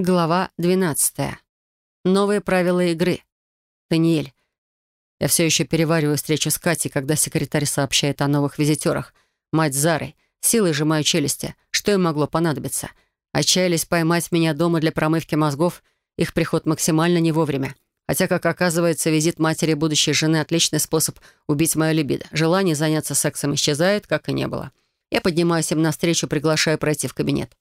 Глава 12. Новые правила игры. Даниэль. Я все еще перевариваю встречу с Катей, когда секретарь сообщает о новых визитерах. Мать Зарой. Силой сжимаю челюсти. Что им могло понадобиться? Отчаялись поймать меня дома для промывки мозгов. Их приход максимально не вовремя. Хотя, как оказывается, визит матери будущей жены — отличный способ убить мою либидо. Желание заняться сексом исчезает, как и не было. Я поднимаюсь им навстречу, приглашаю пройти в кабинет.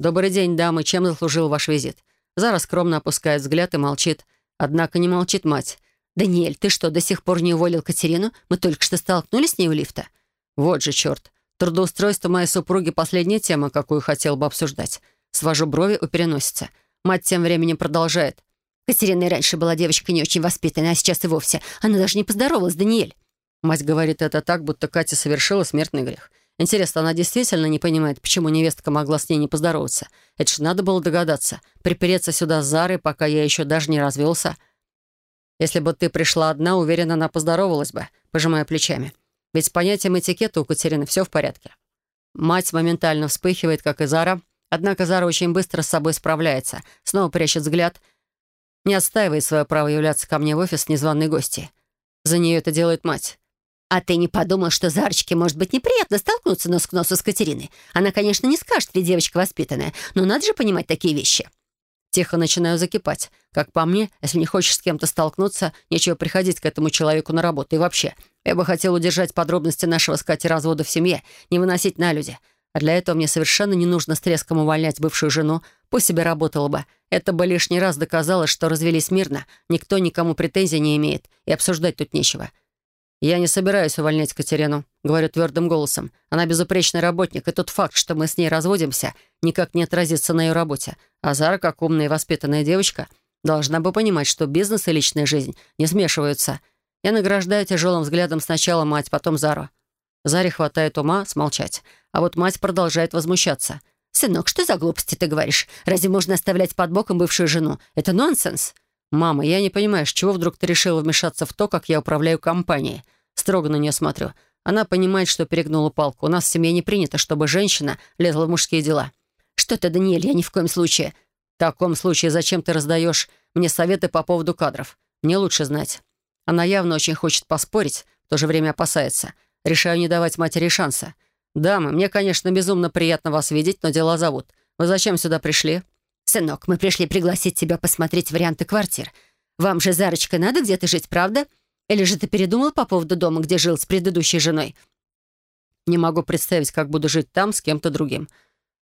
«Добрый день, дамы. Чем заслужил ваш визит?» Зара скромно опускает взгляд и молчит. Однако не молчит мать. «Даниэль, ты что, до сих пор не уволил Катерину? Мы только что столкнулись с ней у лифта». «Вот же черт. Трудоустройство моей супруги — последняя тема, какую хотел бы обсуждать. Свожу брови у переносица. Мать тем временем продолжает. Катерина и раньше была девочкой не очень воспитанной, а сейчас и вовсе. Она даже не поздоровалась, Даниэль. Мать говорит это так, будто Катя совершила смертный грех. Интересно, она действительно не понимает, почему невестка могла с ней не поздороваться? Это ж надо было догадаться. Припереться сюда с Зарой, пока я еще даже не развелся. Если бы ты пришла одна, уверена, она поздоровалась бы, пожимая плечами. Ведь с понятием этикета у Катерины все в порядке. Мать моментально вспыхивает, как и Зара. Однако Зара очень быстро с собой справляется. Снова прячет взгляд. Не отстаивает свое право являться ко мне в офис незваной гости. За нее это делает мать. «А ты не подумал, что Зарочке может быть неприятно столкнуться нос к носу с Катериной? Она, конечно, не скажет, ведь девочка воспитанная, но надо же понимать такие вещи». Тихо начинаю закипать. Как по мне, если не хочешь с кем-то столкнуться, нечего приходить к этому человеку на работу. И вообще, я бы хотел удержать подробности нашего с Катей развода в семье, не выносить на люди. А для этого мне совершенно не нужно с треском увольнять бывшую жену. Пусть себе работала бы. Это бы лишний раз доказало, что развелись мирно, никто никому претензий не имеет, и обсуждать тут нечего. «Я не собираюсь увольнять Катерину», — говорю твердым голосом. «Она безупречный работник, и тот факт, что мы с ней разводимся, никак не отразится на ее работе. А Зара, как умная и воспитанная девочка, должна бы понимать, что бизнес и личная жизнь не смешиваются. Я награждаю тяжелым взглядом сначала мать, потом Зару. Заре хватает ума смолчать, а вот мать продолжает возмущаться. «Сынок, что за глупости ты говоришь? Разве можно оставлять под боком бывшую жену? Это нонсенс!» «Мама, я не понимаю, с чего вдруг ты решила вмешаться в то, как я управляю компанией?» Строго на нее смотрю. Она понимает, что перегнула палку. У нас в семье не принято, чтобы женщина лезла в мужские дела. «Что ты, Даниэль, я ни в коем случае...» «В таком случае зачем ты раздаешь мне советы по поводу кадров? Мне лучше знать». Она явно очень хочет поспорить, в то же время опасается. Решаю не давать матери шанса. «Дамы, мне, конечно, безумно приятно вас видеть, но дела зовут. Вы зачем сюда пришли?» «Сынок, мы пришли пригласить тебя посмотреть варианты квартир. Вам же, Зарочка, надо где-то жить, правда? Или же ты передумал по поводу дома, где жил с предыдущей женой?» «Не могу представить, как буду жить там с кем-то другим.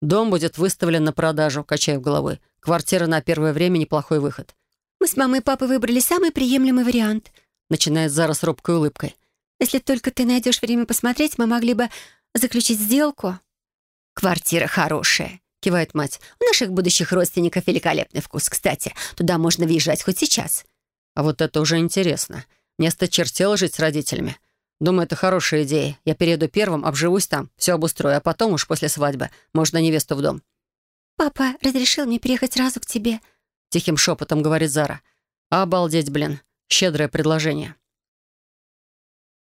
Дом будет выставлен на продажу», — качаю головой. «Квартира на первое время — неплохой выход». «Мы с мамой и папой выбрали самый приемлемый вариант», — начинает Зара с робкой улыбкой. «Если только ты найдешь время посмотреть, мы могли бы заключить сделку». «Квартира хорошая», кивает мать. «У наших будущих родственников великолепный вкус. Кстати, туда можно въезжать хоть сейчас». «А вот это уже интересно. Мне сточертело жить с родителями. Думаю, это хорошая идея. Я перееду первым, обживусь там, все обустрою, а потом уж после свадьбы можно невесту в дом». «Папа разрешил мне переехать сразу к тебе», — тихим шепотом говорит Зара. «Обалдеть, блин. Щедрое предложение».